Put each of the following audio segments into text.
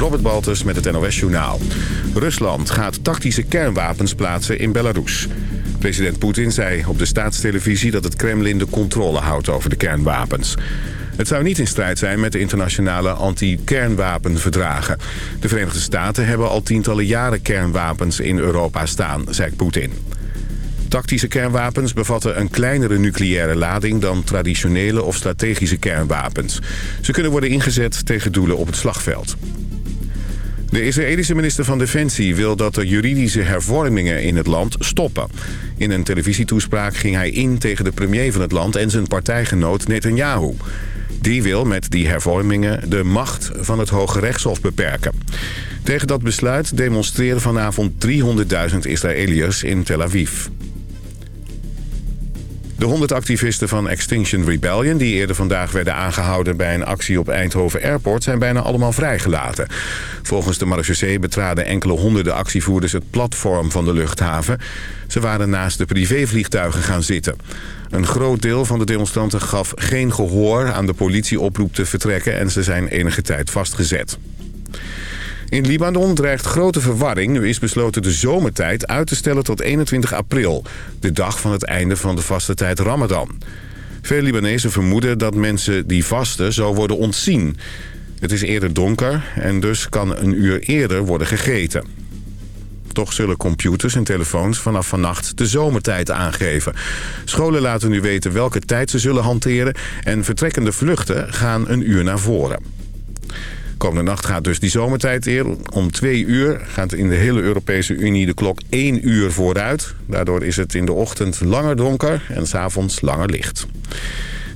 Robert Baltus met het NOS Journaal. Rusland gaat tactische kernwapens plaatsen in Belarus. President Poetin zei op de staatstelevisie dat het Kremlin de controle houdt over de kernwapens. Het zou niet in strijd zijn met de internationale anti-kernwapenverdragen. De Verenigde Staten hebben al tientallen jaren kernwapens in Europa staan, zei Poetin. Tactische kernwapens bevatten een kleinere nucleaire lading dan traditionele of strategische kernwapens. Ze kunnen worden ingezet tegen doelen op het slagveld. De Israëlische minister van Defensie wil dat de juridische hervormingen in het land stoppen. In een televisietoespraak ging hij in tegen de premier van het land en zijn partijgenoot Netanyahu. Die wil met die hervormingen de macht van het Hoge Rechtshof beperken. Tegen dat besluit demonstreren vanavond 300.000 Israëliërs in Tel Aviv. De 100 activisten van Extinction Rebellion... die eerder vandaag werden aangehouden bij een actie op Eindhoven Airport... zijn bijna allemaal vrijgelaten. Volgens de marechaussee betraden enkele honderden actievoerders... het platform van de luchthaven. Ze waren naast de privévliegtuigen gaan zitten. Een groot deel van de demonstranten gaf geen gehoor aan de politieoproep te vertrekken... en ze zijn enige tijd vastgezet. In Libanon dreigt grote verwarring. Nu is besloten de zomertijd uit te stellen tot 21 april. De dag van het einde van de vaste tijd Ramadan. Veel Libanezen vermoeden dat mensen die vasten zo worden ontzien. Het is eerder donker en dus kan een uur eerder worden gegeten. Toch zullen computers en telefoons vanaf vannacht de zomertijd aangeven. Scholen laten nu weten welke tijd ze zullen hanteren... en vertrekkende vluchten gaan een uur naar voren. Komende nacht gaat dus die zomertijd weer. Om twee uur gaat in de hele Europese Unie de klok één uur vooruit. Daardoor is het in de ochtend langer donker en s'avonds langer licht.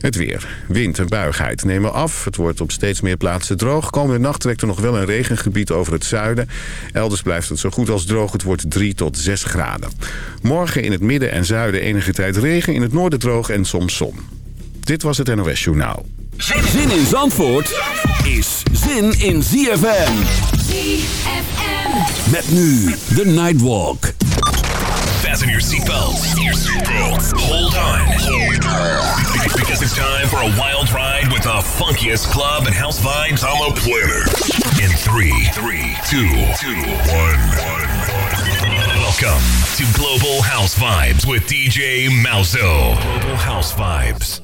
Het weer. Wind en buigheid nemen af. Het wordt op steeds meer plaatsen droog. Komende nacht trekt er nog wel een regengebied over het zuiden. Elders blijft het zo goed als droog. Het wordt 3 tot 6 graden. Morgen in het midden en zuiden enige tijd regen. In het noorden droog en soms zon. Dit was het NOS Journaal. Zin in Zandvoort is zin in ZFM. ZFM. Met nu The Nightwalk. Fasten your seatbelts. Hold on. Because it's time for a wild ride with the funkiest club and house vibes on the planet. In three, three, two, two, one, one. Welcome to Global House Vibes with DJ Malzo. Global House Vibes.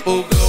people go.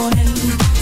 Morning,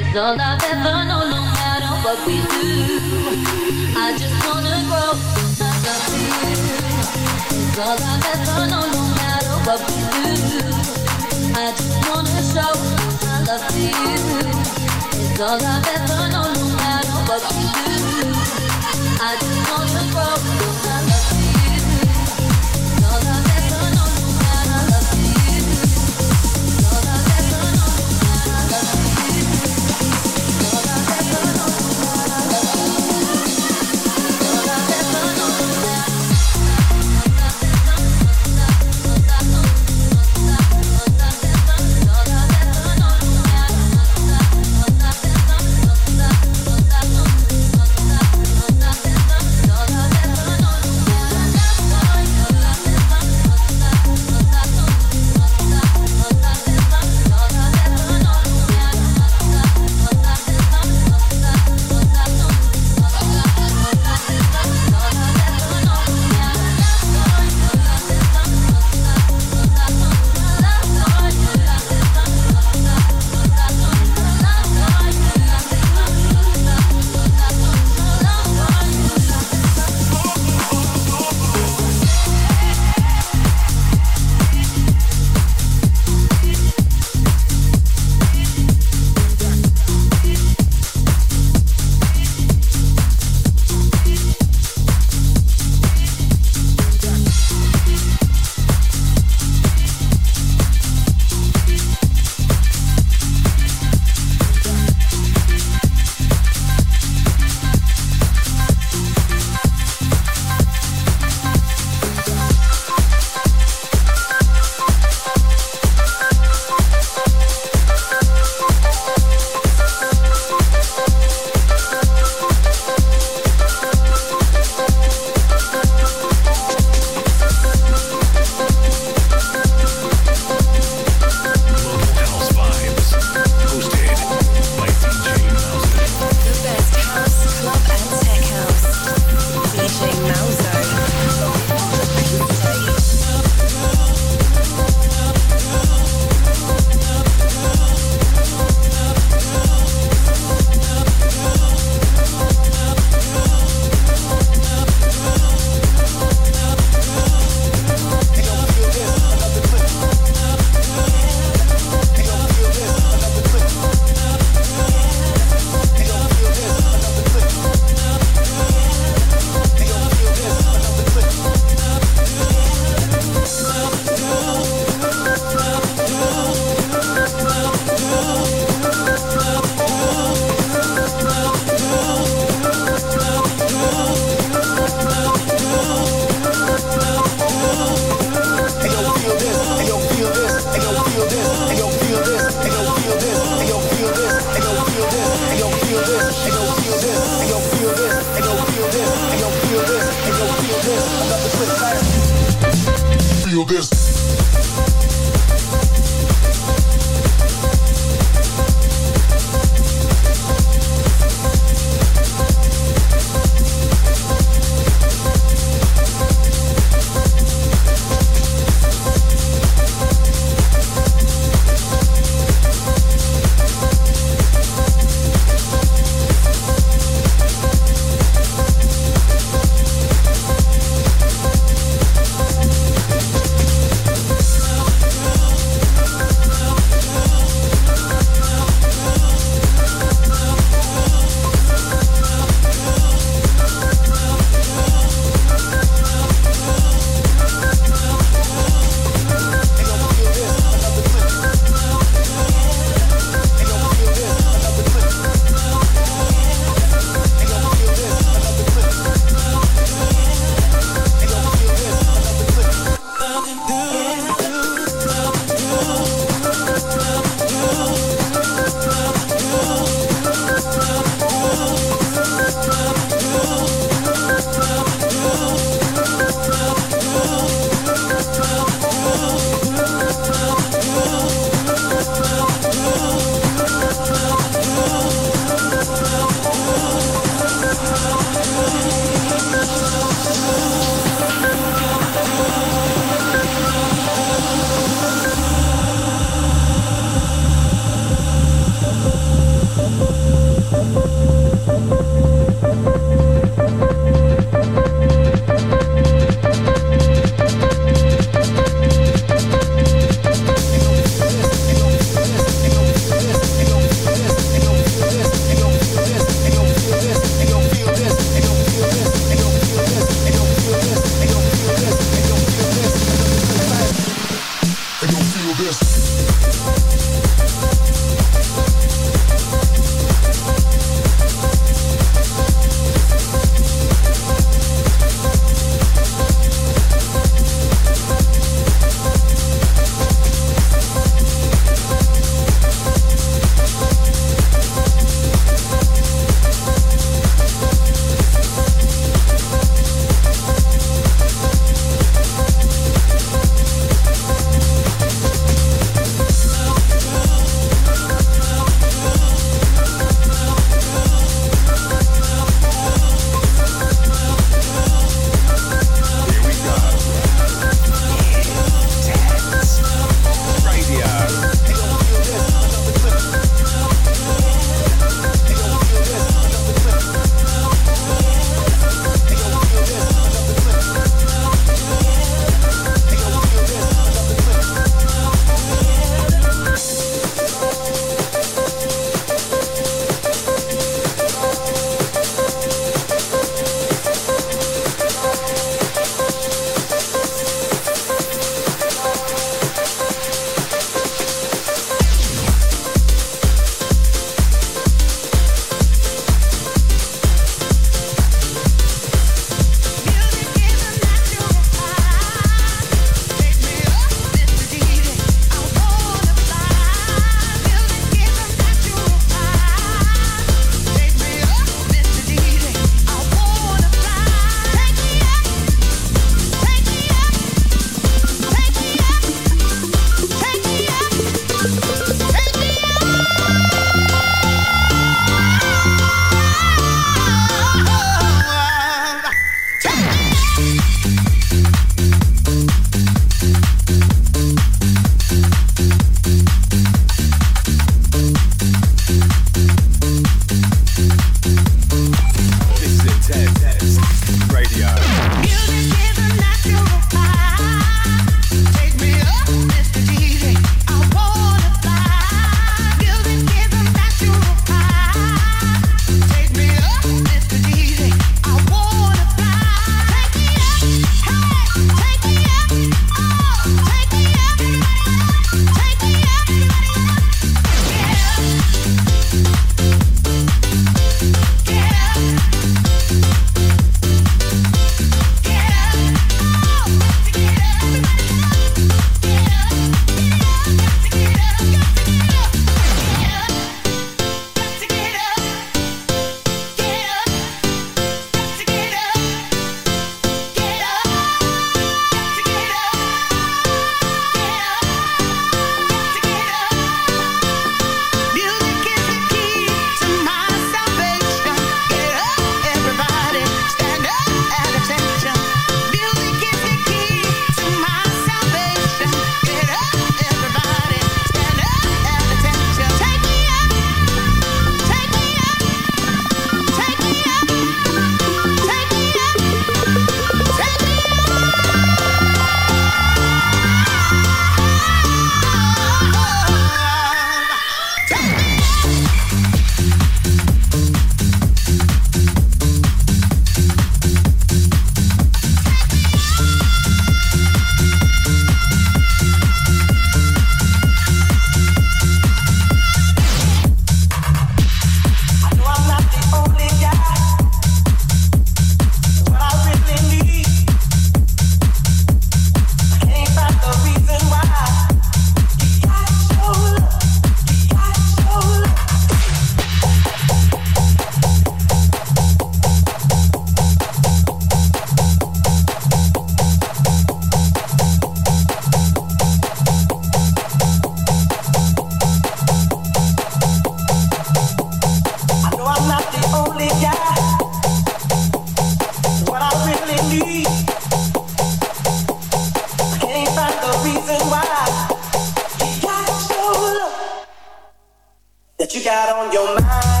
got on your mind,